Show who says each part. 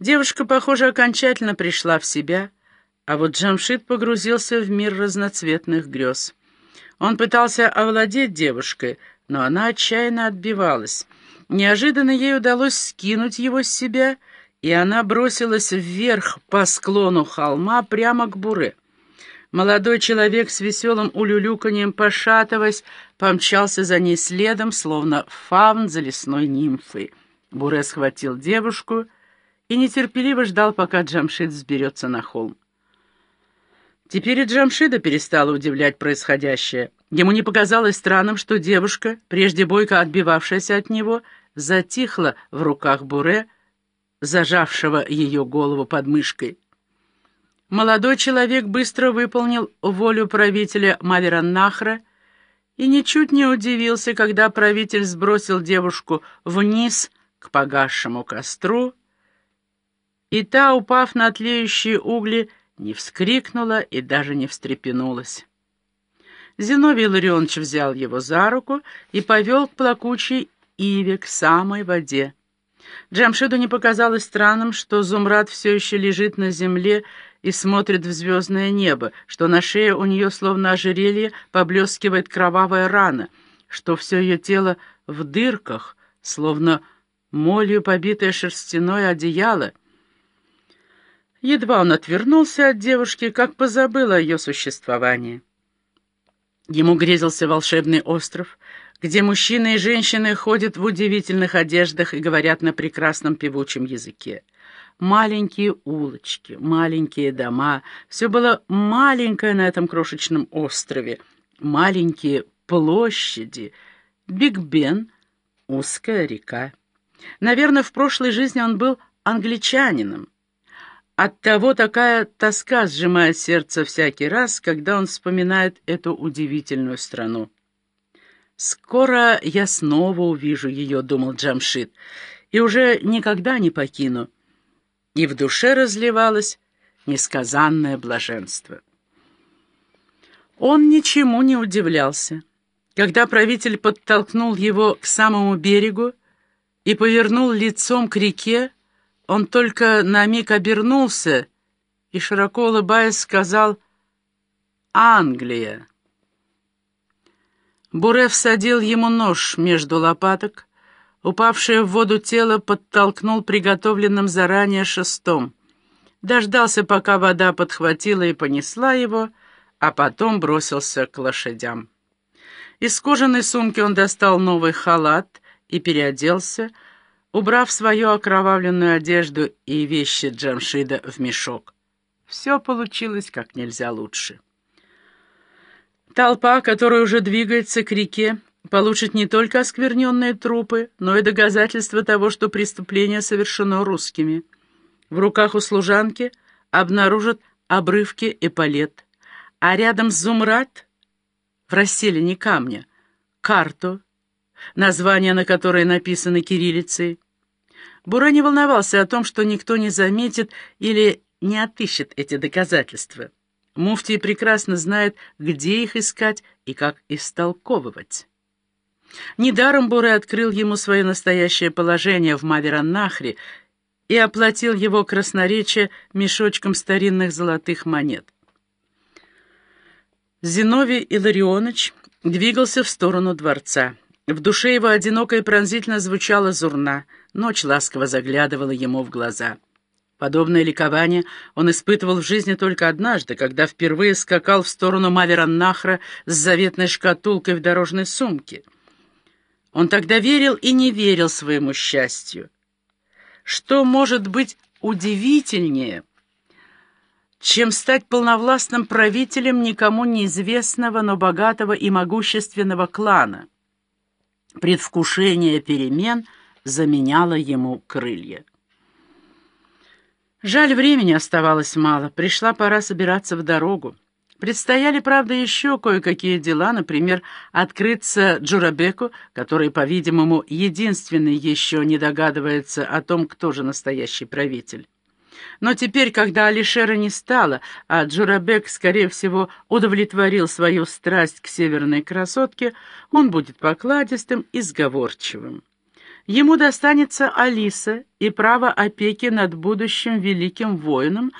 Speaker 1: Девушка, похоже, окончательно пришла в себя, а вот Джамшит погрузился в мир разноцветных грез. Он пытался овладеть девушкой, но она отчаянно отбивалась. Неожиданно ей удалось скинуть его с себя, и она бросилась вверх по склону холма прямо к буре. Молодой человек с веселым улюлюканьем, пошатываясь, помчался за ней следом, словно фавн за лесной нимфой. Буре схватил девушку и нетерпеливо ждал, пока Джамшид взберется на холм. Теперь и Джамшида перестала удивлять происходящее. Ему не показалось странным, что девушка, прежде бойко отбивавшаяся от него, затихла в руках Буре, зажавшего ее голову под мышкой. Молодой человек быстро выполнил волю правителя Мавераннахра и ничуть не удивился, когда правитель сбросил девушку вниз к погасшему костру, и та, упав на тлеющие угли, не вскрикнула и даже не встрепенулась. Зиновий Ларионович взял его за руку и повел к плакучей иве, к самой воде. Джамшиду не показалось странным, что Зумрад все еще лежит на земле и смотрит в звездное небо, что на шее у нее словно ожерелье поблескивает кровавая рана, что все ее тело в дырках, словно молью побитое шерстяное одеяло. Едва он отвернулся от девушки, как позабыл о ее существовании. Ему грезился волшебный остров, где мужчины и женщины ходят в удивительных одеждах и говорят на прекрасном певучем языке. Маленькие улочки, маленькие дома, все было маленькое на этом крошечном острове, маленькие площади, Биг Бен, узкая река. Наверное, в прошлой жизни он был англичанином. Оттого такая тоска сжимает сердце всякий раз, когда он вспоминает эту удивительную страну. «Скоро я снова увижу ее», — думал Джамшит, — «и уже никогда не покину». И в душе разливалось несказанное блаженство. Он ничему не удивлялся. Когда правитель подтолкнул его к самому берегу и повернул лицом к реке, он только на миг обернулся и, широко улыбаясь, сказал «Англия». Буре всадил ему нож между лопаток, упавшее в воду тело подтолкнул приготовленным заранее шестом. Дождался, пока вода подхватила и понесла его, а потом бросился к лошадям. Из кожаной сумки он достал новый халат и переоделся, убрав свою окровавленную одежду и вещи Джамшида в мешок. Все получилось как нельзя лучше. Толпа, которая уже двигается к реке, получит не только оскверненные трупы, но и доказательства того, что преступление совершено русскими. В руках у служанки обнаружат обрывки эполет, а рядом с Зумрад, в расселине камня, карту, название на которой написано кириллицей. Бура не волновался о том, что никто не заметит или не отыщет эти доказательства. Муфтий прекрасно знает, где их искать и как истолковывать. Недаром Буре открыл ему свое настоящее положение в Мавераннахре и оплатил его красноречие мешочком старинных золотых монет. Зиновий Илларионович двигался в сторону дворца. В душе его одиноко и пронзительно звучала зурна, ночь ласково заглядывала ему в глаза. Подобное ликование он испытывал в жизни только однажды, когда впервые скакал в сторону Мавераннахра с заветной шкатулкой в дорожной сумке. Он тогда верил и не верил своему счастью. Что может быть удивительнее, чем стать полновластным правителем никому неизвестного, но богатого и могущественного клана? Предвкушение перемен заменяло ему крылья. Жаль, времени оставалось мало, пришла пора собираться в дорогу. Предстояли, правда, еще кое-какие дела, например, открыться Джурабеку, который, по-видимому, единственный еще не догадывается о том, кто же настоящий правитель. Но теперь, когда Алишера не стало, а Джурабек, скорее всего, удовлетворил свою страсть к северной красотке, он будет покладистым и сговорчивым. Ему достанется Алиса и право опеки над будущим великим воином,